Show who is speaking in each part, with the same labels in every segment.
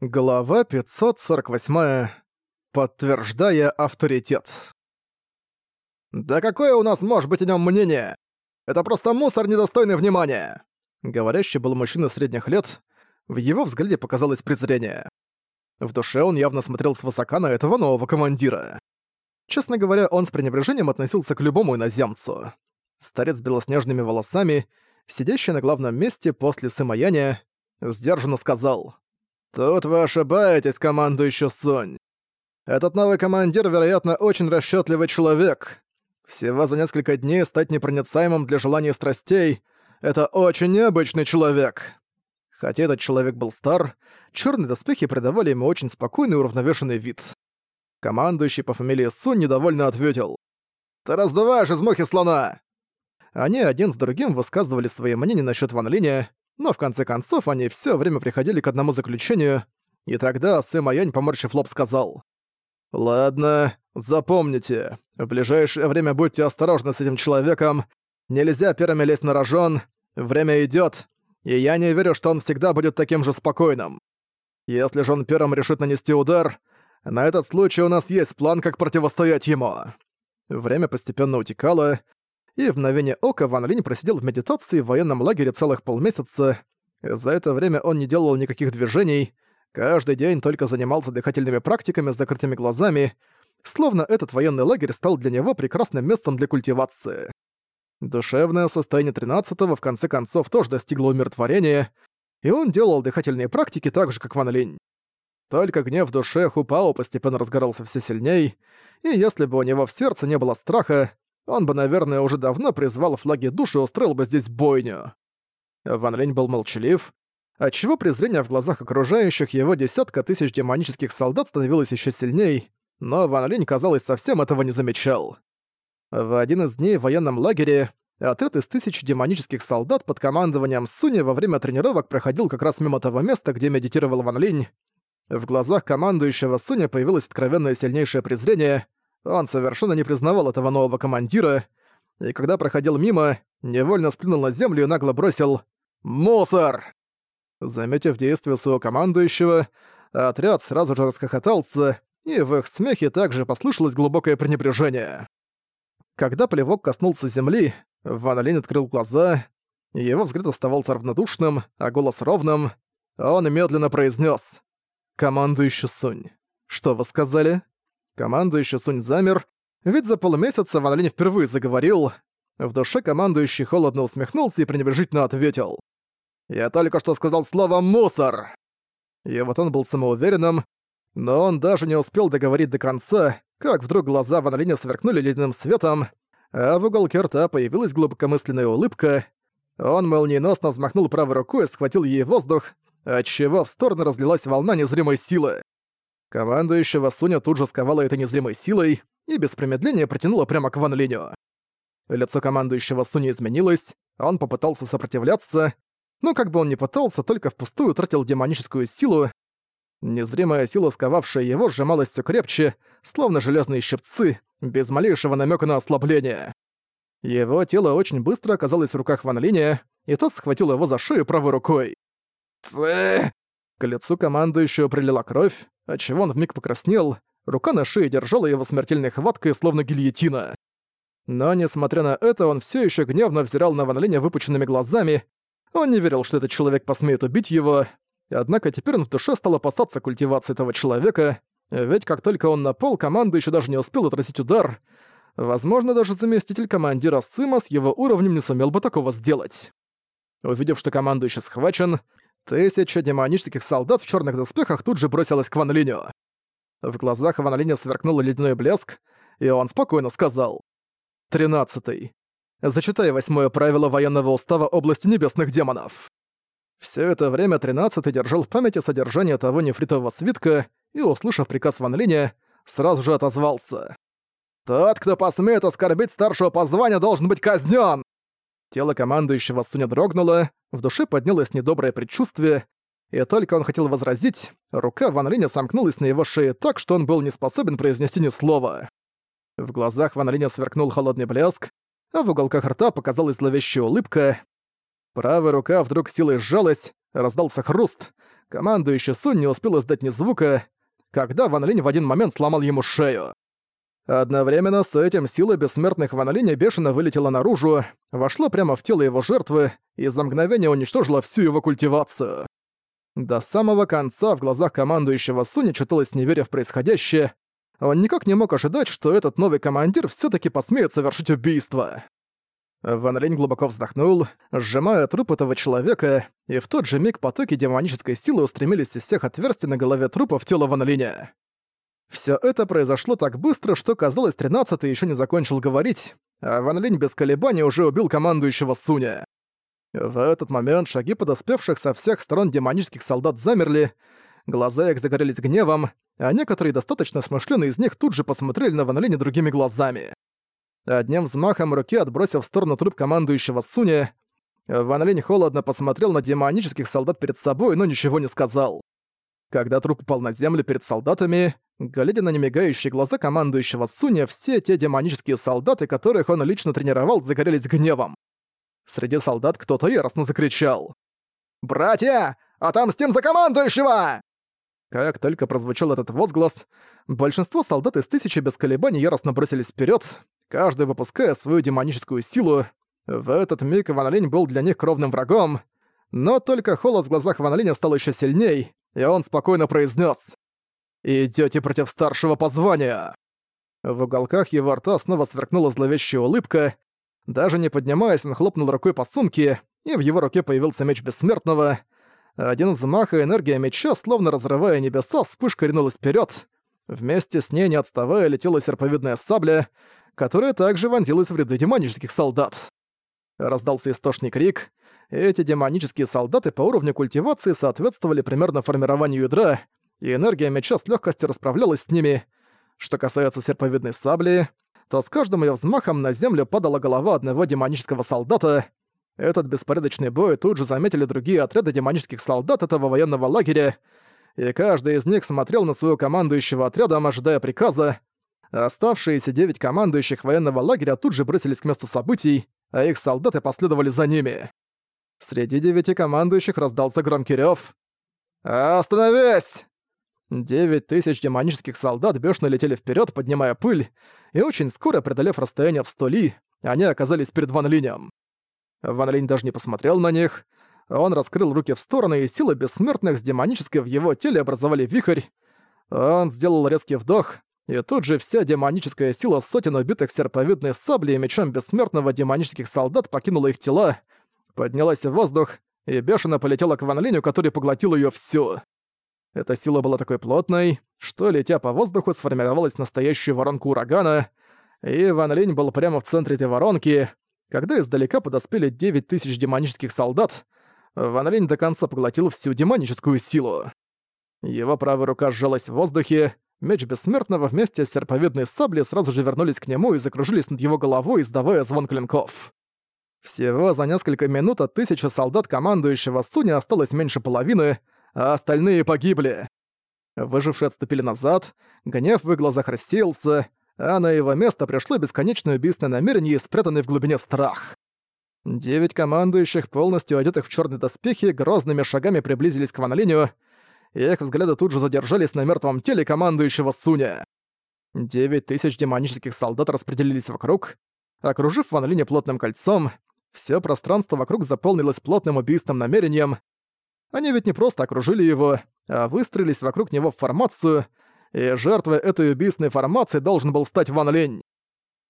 Speaker 1: Глава 548. Подтверждая авторитет. «Да какое у нас может быть о нем мнение? Это просто мусор, недостойный внимания!» Говорящий был мужчина средних лет, в его взгляде показалось презрение. В душе он явно смотрел свысока на этого нового командира. Честно говоря, он с пренебрежением относился к любому иноземцу. Старец с белоснежными волосами, сидящий на главном месте после Сымаяня, сдержанно сказал «Тут вы ошибаетесь, командующий Сунь. Этот новый командир, вероятно, очень расчетливый человек. Всего за несколько дней стать непроницаемым для желаний и страстей — это очень необычный человек». Хотя этот человек был стар, черные доспехи придавали ему очень спокойный и уравновешенный вид. Командующий по фамилии Сунь недовольно ответил. «Ты раздуваешь из мухи слона!» Они один с другим высказывали свои мнения насчет Ван Линя, но в конце концов они все время приходили к одному заключению, и тогда Сэм Аянь, поморщив лоб, сказал. «Ладно, запомните, в ближайшее время будьте осторожны с этим человеком, нельзя первыми лезть на рожон, время идет, и я не верю, что он всегда будет таким же спокойным. Если же он первым решит нанести удар, на этот случай у нас есть план, как противостоять ему». Время постепенно утекало, и в мгновение ока Ван Линь просидел в медитации в военном лагере целых полмесяца. За это время он не делал никаких движений, каждый день только занимался дыхательными практиками с закрытыми глазами, словно этот военный лагерь стал для него прекрасным местом для культивации. Душевное состояние 13-го в конце концов тоже достигло умиротворения, и он делал дыхательные практики так же, как Ван Линь. Только гнев в душе Хупао постепенно разгорался все сильней, и если бы у него в сердце не было страха, он бы, наверное, уже давно призвал флаги души и устроил бы здесь бойню. Ван Линь был молчалив, отчего презрение в глазах окружающих его десятка тысяч демонических солдат становилось еще сильней, но Ван Линь, казалось, совсем этого не замечал. В один из дней в военном лагере отряд из тысяч демонических солдат под командованием Суни во время тренировок проходил как раз мимо того места, где медитировал Ван Линь. В глазах командующего Суня появилось откровенное сильнейшее презрение, он совершенно не признавал этого нового командира, и когда проходил мимо, невольно сплюнул на землю и нагло бросил «Мусор!». Заметив действие своего командующего, отряд сразу же расхохотался, и в их смехе также послышалось глубокое пренебрежение. Когда плевок коснулся земли, Ван Линь открыл глаза, его взгляд оставался равнодушным, а голос ровным. Он медленно произнес: «Командующий Сунь, что вы сказали?» Командующий Сунь замер, ведь за полмесяца Ван Линь впервые заговорил. В душе командующий холодно усмехнулся и пренебрежительно ответил. «Я только что сказал слово «мусор». И вот он был самоуверенным, но он даже не успел договорить до конца, как вдруг глаза Ван Линя сверкнули ледяным светом, а в уголке рта появилась глубокомысленная улыбка. Он молниеносно взмахнул правой рукой и схватил ей воздух, отчего в сторону разлилась волна незримой силы. Командующего Суня тут же сковала этой незримой силой и без промедления протянула прямо к Ван Линю. Лицо командующего Суни изменилось, он попытался сопротивляться, но как бы он ни пытался, только впустую тратил демоническую силу. Незримая сила, сковавшая его, сжималась все крепче, словно железные щипцы, без малейшего намека на ослабление. Его тело очень быстро оказалось в руках Ван Линя, и тот схватил его за шею правой рукой. «Ты...» К лицу командующего прилила кровь, отчего он вмиг покраснел, рука на шее держала его смертельной хваткой, словно гильотина. Но, несмотря на это, он все еще гневно взирал на Ван Линя выпученными глазами. Он не верил, что этот человек посмеет убить его. Однако теперь он в душе стал опасаться культивации этого человека, ведь как только он напал, команда еще даже не успел отразить удар. Возможно, даже заместитель командира Сыма с его уровнем не сумел бы такого сделать. Увидев, что командующий схвачен, Тысяча демонических солдат в черных доспехах тут же бросилась к Ван Линю. В глазах Ван Линя сверкнул ледяной блеск, и он спокойно сказал. «Тринадцатый. Зачитай восьмое правило военного устава области небесных демонов». Все это время Тринадцатый держал в памяти содержание того нефритового свитка и, услышав приказ Ван Линя, сразу же отозвался. «Тот, кто посмеет оскорбить старшего по званию, должен быть казнен. Тело командующего Суня дрогнуло, в душе поднялось недоброе предчувствие, и только он хотел возразить, рука Ван Линя сомкнулась на его шее так, что он был не способен произнести ни слова. В глазах Ван Линя сверкнул холодный блеск, а в уголках рта показалась зловещая улыбка. Правая рука вдруг силой сжалась, раздался хруст, командующий Сунь не успел издать ни звука, когда Ван Линь в один момент сломал ему шею. Одновременно с этим сила бессмертных Ван Линя бешено вылетела наружу, вошла прямо в тело его жертвы и за мгновение уничтожила всю его культивацию. До самого конца в глазах командующего Суни читалось неверие в происходящее. Он никак не мог ожидать, что этот новый командир все таки посмеет совершить убийство. Ван Линь глубоко вздохнул, сжимая труп этого человека, и в тот же миг потоки демонической силы устремились из всех отверстий на голове трупа в тело Ван Линя. Всё это произошло так быстро, что, казалось, тринадцатый ещё не закончил говорить, а Ван Линь без колебаний уже убил командующего Суня. В этот момент шаги подоспевших со всех сторон демонических солдат замерли, глаза их загорелись гневом, а некоторые достаточно смышленые из них тут же посмотрели на Ван Линя другими глазами. Одним взмахом руки отбросив в сторону труп командующего Суня, Ван Линь холодно посмотрел на демонических солдат перед собой, но ничего не сказал. Когда труп упал на землю перед солдатами, глядя на немигающие глаза командующего Суня, все те демонические солдаты, которых он лично тренировал, загорелись гневом. Среди солдат кто-то яростно закричал. «Братья, отомстим за командующего!» Как только прозвучал этот возглас, большинство солдат из тысячи без колебаний яростно бросились вперед, каждый выпуская свою демоническую силу. В этот миг Ван Линь был для них кровным врагом, но только холод в глазах Ван Линя стал еще сильней, и он спокойно произнес: «Идёте против старшего по званию!» В уголках его рта снова сверкнула зловещая улыбка. Даже не поднимаясь, он хлопнул рукой по сумке, и в его руке появился меч Бессмертного. Один взмах и энергия меча, словно разрывая небеса, вспышкой ринулась вперед. Вместе с ней, не отставая, летела серповидная сабля, которая также вонзилась в ряды демонических солдат. Раздался истошный крик. Эти демонические солдаты по уровню культивации соответствовали примерно формированию ядра, и энергия меча с легкостью расправлялась с ними. Что касается серповидной сабли, то с каждым ее взмахом на землю падала голова одного демонического солдата. Этот беспорядочный бой тут же заметили другие отряды демонических солдат этого военного лагеря, и каждый из них смотрел на своего командующего отрядом, ожидая приказа, Оставшиеся девять командующих военного лагеря тут же бросились к месту событий, а их солдаты последовали за ними. Среди девяти командующих раздался громкий рёв. «Остановись!» Девять тысяч демонических солдат бешено летели вперед, поднимая пыль, и очень скоро, преодолев расстояние в сто ли, они оказались перед Ван Линем. Ван Линь даже не посмотрел на них. Он раскрыл руки в стороны, и силы бессмертных с демонической в его теле образовали вихрь. Он сделал резкий вдох, и тут же вся демоническая сила сотен убитых серповидной саблей и мечом бессмертного демонических солдат покинула их тела, поднялась в воздух и бешено полетела к Ван Линю, который поглотил её всю. Эта сила была такой плотной, что, летя по воздуху, сформировалась настоящая воронка урагана, и Ван Линь был прямо в центре этой воронки. Когда издалека подоспели 9000 демонических солдат, Ван Линь до конца поглотил всю демоническую силу. Его правая рука сжалась в воздухе, Меч Бессмертного вместе с серповидной саблей сразу же вернулись к нему и закружились над его головой, издавая звон клинков. Всего за несколько минут от тысячи солдат командующего Суни осталось меньше половины, а остальные погибли. Выжившие отступили назад, гнев в их глазах рассеялся, а на его место пришло бесконечное убийственное намерение и спрятанный в глубине страх. Девять командующих, полностью одетых в черные доспехи, грозными шагами приблизились к Ван Линю, и их взгляды тут же задержались на мертвом теле командующего Суня. Девять тысяч демонических солдат распределились вокруг, окружив Ван Линя плотным кольцом, все пространство вокруг заполнилось плотным убийственным намерением. Они ведь не просто окружили его, а выстроились вокруг него в формацию, и жертвой этой убийственной формации должен был стать Ван Линь.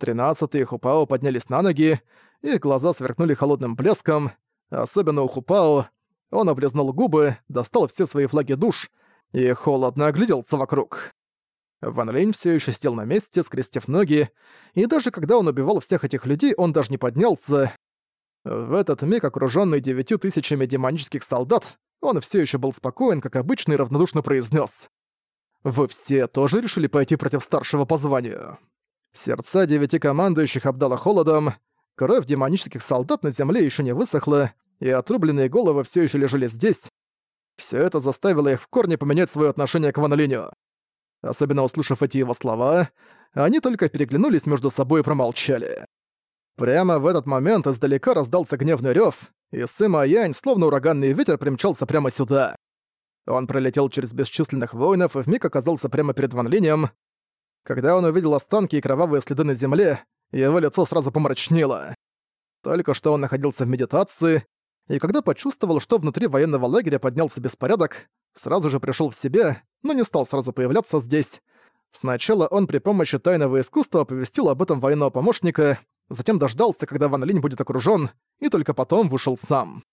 Speaker 1: Тринадцатые Хупао поднялись на ноги, их глаза сверкнули холодным блеском, особенно у Хупао, он облизнул губы, достал все свои флаги душ и холодно огляделся вокруг. Ван Линь все еще сидел на месте, скрестив ноги, и даже когда он убивал всех этих людей, он даже не поднялся. В этот миг, окруженный девятью тысячами демонических солдат, он все еще был спокоен, как обычно, и равнодушно произнес: «Вы все тоже решили пойти против старшего по званию?» Сердца девяти командующих обдало холодом, кровь демонических солдат на земле еще не высохла, и отрубленные головы все еще лежали здесь. Все это заставило их в корне поменять свое отношение к Ван Линю. Особенно услышав эти его слова, они только переглянулись между собой и промолчали. Прямо в этот момент издалека раздался гневный рев, и Сыма Янь, словно ураганный ветер, примчался прямо сюда. Он пролетел через бесчисленных воинов и вмиг оказался прямо перед Ван Линем. Когда он увидел останки и кровавые следы на земле, его лицо сразу помрачнело. Только что он находился в медитации, и когда почувствовал, что внутри военного лагеря поднялся беспорядок, сразу же пришел в себя, но не стал сразу появляться здесь. Сначала он при помощи тайного искусства оповестил об этом военного помощника, затем дождался, когда Ван Линь будет окружён, и только потом вышел сам.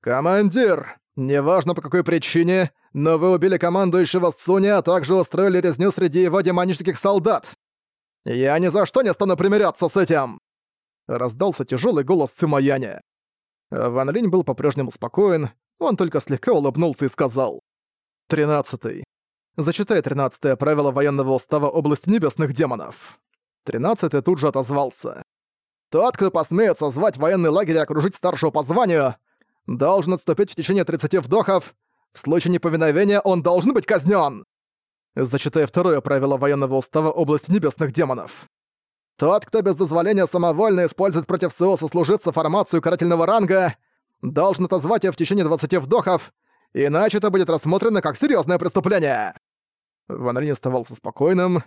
Speaker 1: «Командир! Неважно по какой причине, но вы убили командующего Суни, а также устроили резню среди его демонических солдат! Я ни за что не стану примиряться с этим!» Раздался тяжелый голос Сымаяня. Ван Линь был по-прежнему спокоен, он только слегка улыбнулся и сказал. «Тринадцатый. Зачитай тринадцатое правило военного устава области небесных демонов». Тринадцатый тут же отозвался. «Тот, кто посмеет созвать военный лагерь и окружить старшего по званию, должен отступить в течение 30 вдохов. В случае неповиновения он должен быть казнен. Зачитай второе правило военного устава области небесных демонов. Тот, кто без дозволения самовольно использует против своего сослуживца формацию карательного ранга, должен отозвать ее в течение 20 вдохов, иначе это будет рассмотрено как серьезное преступление. Ван Линь оставался спокойным,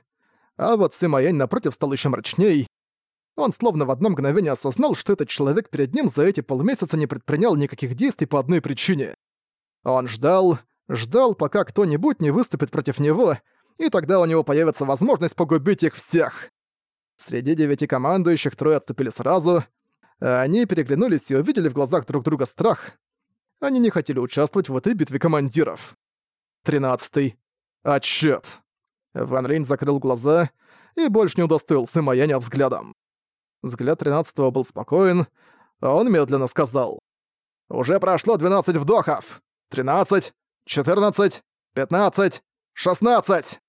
Speaker 1: а вот Симаянь напротив стал еще мрачней. Он словно в одно мгновение осознал, что этот человек перед ним за эти полмесяца не предпринял никаких действий по одной причине. Он ждал, ждал, пока кто-нибудь не выступит против него, и тогда у него появится возможность погубить их всех. Среди девяти командующих трое отступили сразу, они переглянулись и увидели в глазах друг друга страх. Они не хотели участвовать в этой битве командиров. Тринадцатый. Отчет. Ван Рейн закрыл глаза и больше не удостоился Маяня взглядом. Взгляд тринадцатого был спокоен, а он медленно сказал. «Уже прошло 12 вдохов! 13, 14, 15, 16!»